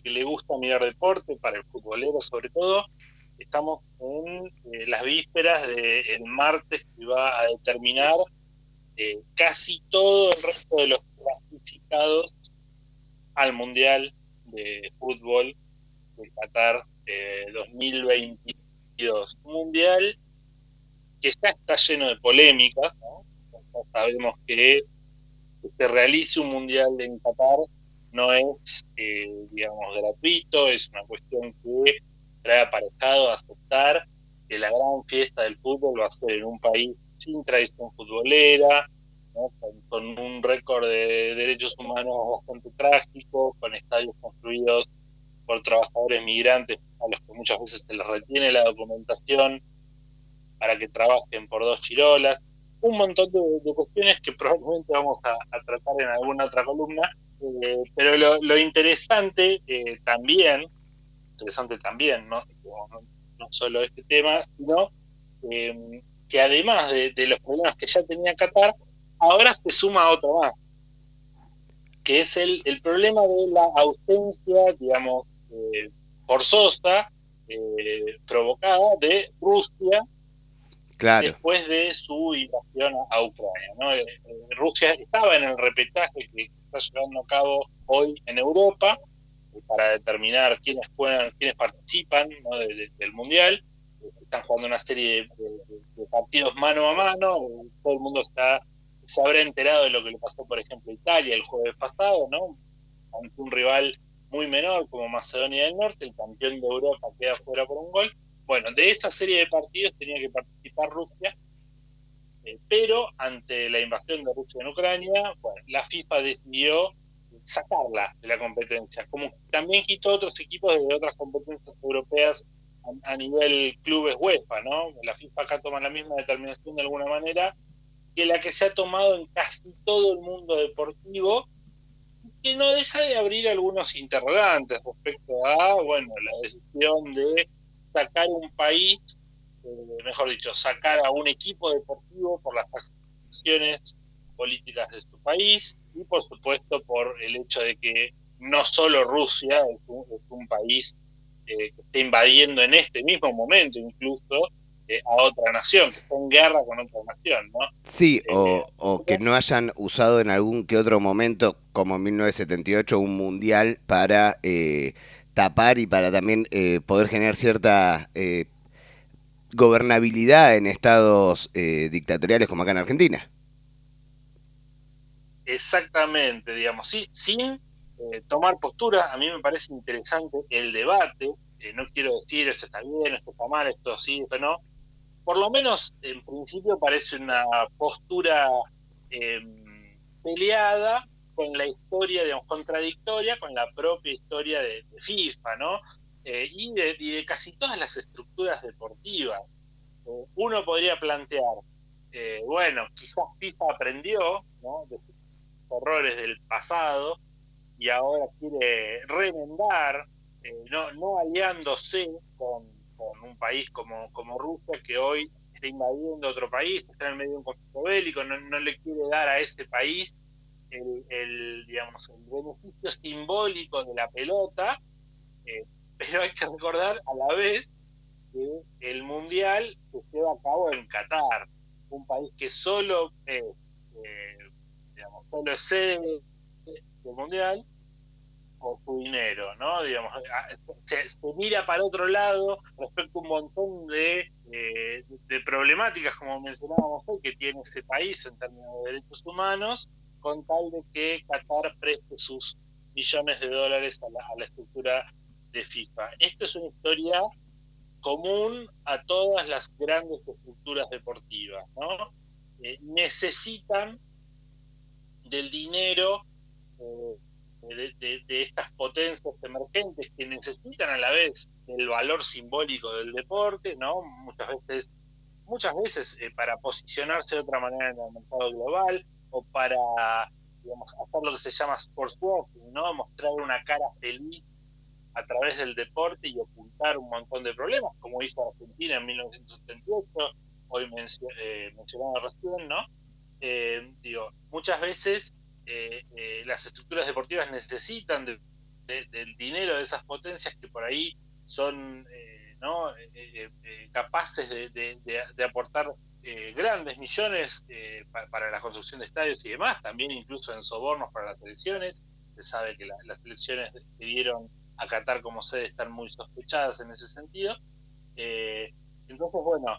que le gusta mirar deporte, para el futbolero sobre todo, estamos en eh, las vísperas del martes que va a determinar eh, casi todo el resto de los clasificados al Mundial de Fútbol de Qatar 2022. Un mundial que ya está lleno de polémicas, ¿no? sabemos que se realice un mundial en Qatar no es, eh, digamos, gratuito, es una cuestión que trae aparejado a aceptar que la gran fiesta del fútbol va a ser en un país sin tradición futbolera, con, un récord de derechos humanos bastante trágico, con estadios construidos por trabajadores migrantes a los que muchas veces se les retiene la documentación para que trabajen por dos chirolas, un montón de, cuestiones que probablemente vamos a, tratar en alguna otra columna, eh, pero lo, interesante eh, también, interesante también, ¿no? no, solo este tema, sino eh, que además de, los problemas que ya tenía Qatar, ahora se suma otro más, que es el, el problema de la ausencia, digamos, forzosa, provocada de Rusia después de su invasión a Ucrania. Eh, eh, Rusia estaba en el repetaje que está llevando a cabo hoy en Europa eh, para determinar quiénes puedan, quiénes participan del mundial. Están jugando una serie de, partidos mano a mano. Todo el mundo está se habrá enterado de lo que le pasó, por ejemplo, a Italia el jueves pasado, ¿no? Ante un rival muy menor como Macedonia del Norte, el campeón de Europa queda fuera por un gol bueno, de esa serie de partidos tenía que participar Rusia, eh, pero ante la invasión de Rusia en Ucrania, bueno, la FIFA decidió sacarla de la competencia, como también quitó otros equipos de otras competencias europeas a, nivel clubes UEFA, ¿no? La FIFA acá toma la misma determinación de alguna manera que la que se ha tomado en casi todo el mundo deportivo, que no deja de abrir algunos interrogantes respecto a, bueno, la decisión de sacar un país, eh, mejor dicho, sacar a un equipo deportivo por las acciones políticas de su país y por supuesto por el hecho de que no solo Rusia es un, país eh, que está invadiendo en este mismo momento incluso eh, a otra nación, que está en guerra con otra nación, ¿no? Sí, o, o, que no hayan usado en algún que otro momento, como en 1978, un mundial para tapar y para también eh, poder generar cierta eh, gobernabilidad en estados eh, dictatoriales como acá en Argentina. Exactamente, digamos, sí, sin tomar postura, a mí me parece interesante el debate, no quiero decir esto está bien, esto está mal, esto sí, esto no, por lo menos en principio parece una postura em, peleada, con la historia, digamos, contradictoria con la propia historia de, FIFA, ¿no? Eh, y, de, casi todas las estructuras deportivas. Eh, uno podría plantear, eh, bueno, quizás FIFA aprendió ¿no? de sus errores del pasado y ahora quiere remendar, no, no aliándose con, un país como, como Rusia, que hoy está invadiendo otro país, está en medio de un conflicto bélico, no, no le quiere dar a ese país el, digamos, el beneficio simbólico de la pelota, eh, pero hay que recordar a la vez que el Mundial se lleva a cabo en Qatar, un país que solo, eh, digamos, solo es sede del Mundial por su dinero, ¿no? Digamos, se, mira para otro lado respecto a un montón de, eh, de problemáticas, como mencionábamos hoy, que tiene ese país en términos de derechos humanos, con tal de que Qatar preste sus millones de dólares a la, estructura de FIFA. Esta es una historia común a todas las grandes estructuras deportivas, ¿no? Eh, necesitan del dinero eh, de, estas potencias emergentes que necesitan a la vez el valor simbólico del deporte, ¿no? Muchas veces, muchas veces eh, para posicionarse de otra manera en el mercado global, o para hacer lo que se llama sports walking, ¿no? Mostrar una cara feliz a través del deporte y ocultar un montón de problemas, como hizo Argentina en 1978, hoy eh, mencionado recién, ¿no? Eh, digo, muchas veces eh, las estructuras deportivas necesitan de del dinero de esas potencias que por ahí son eh, ¿no? Eh, capaces de, aportar grandes millones para, la construcción de estadios y demás, también incluso en sobornos para las elecciones. Se sabe que las elecciones que dieron a Qatar como sede están muy sospechadas en ese sentido. entonces, bueno,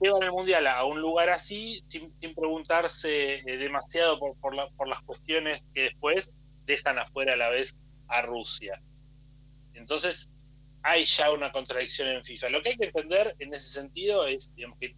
llevan el Mundial a un lugar así sin, preguntarse eh, demasiado por, por, las cuestiones que después dejan afuera a la vez a Rusia. Entonces, hay ya una contradicción en FIFA. Lo que hay que entender en ese sentido es, digamos, que,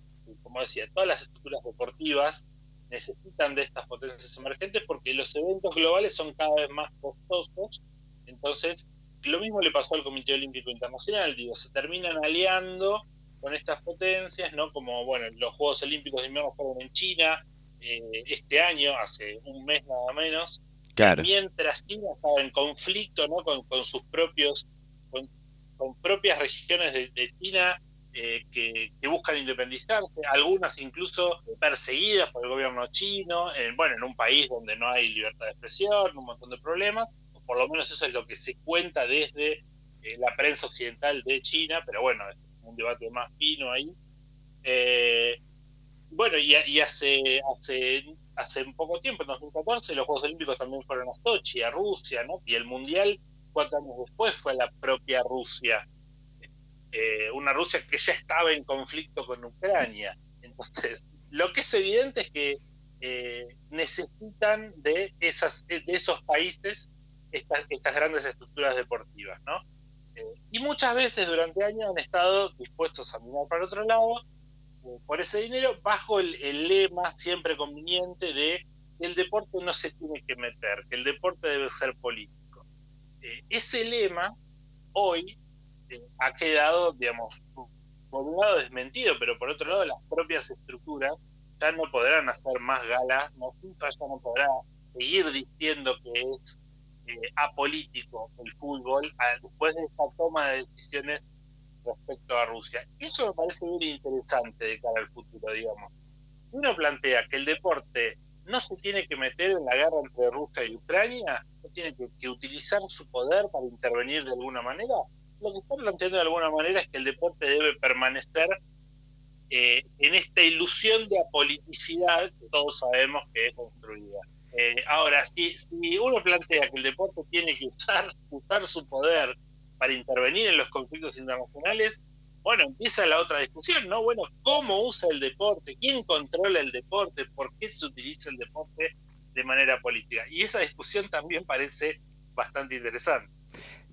como decía, todas las estructuras deportivas necesitan de estas potencias emergentes porque los eventos globales son cada vez más costosos. Entonces, lo mismo le pasó al Comité Olímpico Internacional, digo, se terminan aliando con estas potencias, ¿no? Como, bueno, los Juegos Olímpicos de invierno fueron en China eh, este año, hace un mes nada menos, claro. mientras China estaba en conflicto, ¿no? Con, sus propios, con, propias regiones de, China eh, que, buscan independizarse, algunas incluso perseguidas por el gobierno chino, en, bueno, en un país donde no hay libertad de expresión, un montón de problemas, por lo menos eso es lo que se cuenta desde eh, la prensa occidental de China, pero bueno, un debate más fino ahí. Eh, bueno, y, hace, hace, hace un poco tiempo, en 2014, los Juegos Olímpicos también fueron a Sochi, a Rusia, ¿no? Y el Mundial, cuatro años después, fue la propia Rusia. Eh, una Rusia que ya estaba en conflicto con Ucrania. Entonces, lo que es evidente es que eh, necesitan de, esas, de esos países estas, grandes estructuras deportivas, ¿no? y muchas veces durante años han estado dispuestos a mirar para otro lado eh, por ese dinero bajo el, lema siempre conveniente de que el deporte no se tiene que meter, que el deporte debe ser político. Eh, ese lema hoy eh, ha quedado, digamos, por un lado desmentido, pero por otro lado las propias estructuras ya no podrán hacer más galas, no, ya no podrá seguir diciendo que es eh, apolítico el fútbol después de esta toma de decisiones respecto a Rusia. Eso me parece muy interesante de cara al futuro, digamos. Uno plantea que el deporte no se tiene que meter en la guerra entre Rusia y Ucrania, no tiene que, utilizar su poder para intervenir de alguna manera. Lo que está planteando de alguna manera es que el deporte debe permanecer eh, en esta ilusión de apoliticidad que todos sabemos que es construida. Eh, ahora, si, uno plantea que el deporte tiene que usar, usar su poder para intervenir en los conflictos internacionales, bueno, empieza la otra discusión, ¿no? Bueno, ¿cómo usa el deporte? ¿Quién controla el deporte? ¿Por qué se utiliza el deporte de manera política? Y esa discusión también parece bastante interesante.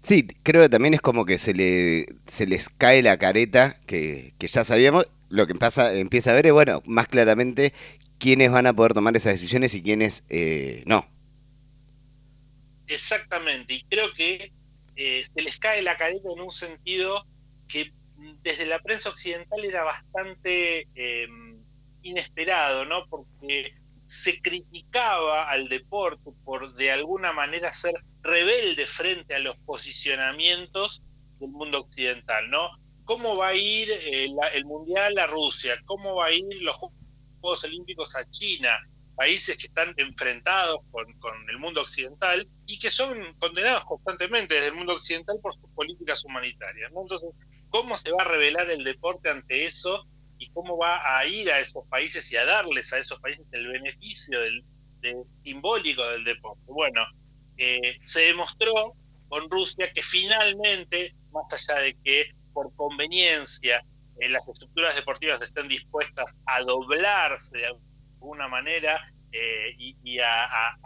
Sí, creo que también es como que se, le, se les cae la careta que, que ya sabíamos. Lo que pasa, empieza a ver es, bueno, más claramente quiénes van a poder tomar esas decisiones y quiénes eh, no. Exactamente, y creo que eh, se les cae la careta en un sentido que desde la prensa occidental era bastante em, inesperado, ¿no? Porque se criticaba al deporte por de alguna manera ser rebelde frente a los posicionamientos del mundo occidental, ¿no? ¿Cómo va a ir eh, el Mundial a Rusia? ¿Cómo va a ir los Juegos Olímpicos a China, países que están enfrentados con, el mundo occidental y que son condenados constantemente desde el mundo occidental por sus políticas humanitarias. Entonces, ¿cómo se va a revelar el deporte ante eso y cómo va a ir a esos países y a darles a esos países el beneficio del, simbólico del deporte? Bueno, eh, se demostró con Rusia que finalmente, más allá de que por conveniencia eh, las estructuras deportivas estén dispuestas a doblarse de alguna manera eh, y, a,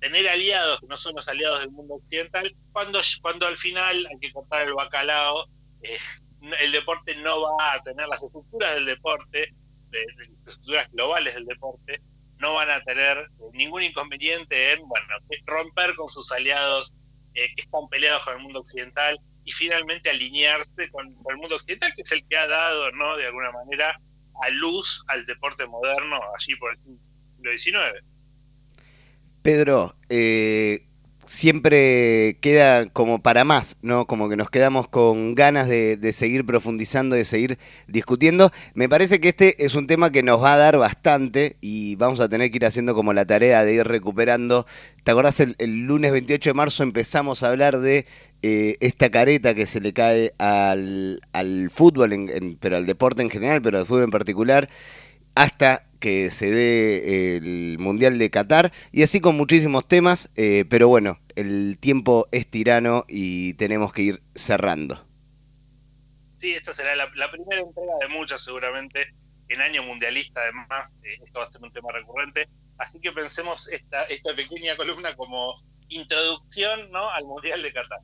tener aliados que no son los aliados del mundo occidental, cuando, cuando al final hay que cortar el bacalao, el deporte no va a tener las estructuras del deporte, de, las estructuras globales del deporte, no van a tener ningún inconveniente en bueno, romper con sus aliados que están peleados con el mundo occidental y finalmente alinearse con, el mundo occidental, que es el que ha dado, ¿no? De alguna manera, a luz al deporte moderno allí por el siglo XIX. Pedro, eh, siempre queda como para más, ¿no? Como que nos quedamos con ganas de, seguir profundizando, de seguir discutiendo. Me parece que este es un tema que nos va a dar bastante y vamos a tener que ir haciendo como la tarea de ir recuperando. ¿Te acordás? El, lunes 28 de marzo empezamos a hablar de eh, esta careta que se le cae al, fútbol, pero al deporte en general, pero al fútbol en particular, hasta que se dé el Mundial de Qatar y así con muchísimos temas, eh, pero bueno, el tiempo es tirano y tenemos que ir cerrando. Sí, esta será la, primera entrega de muchas seguramente, en año mundialista además, eh, esto va a ser un tema recurrente, así que pensemos esta, esta pequeña columna como introducción ¿no? al Mundial de Qatar.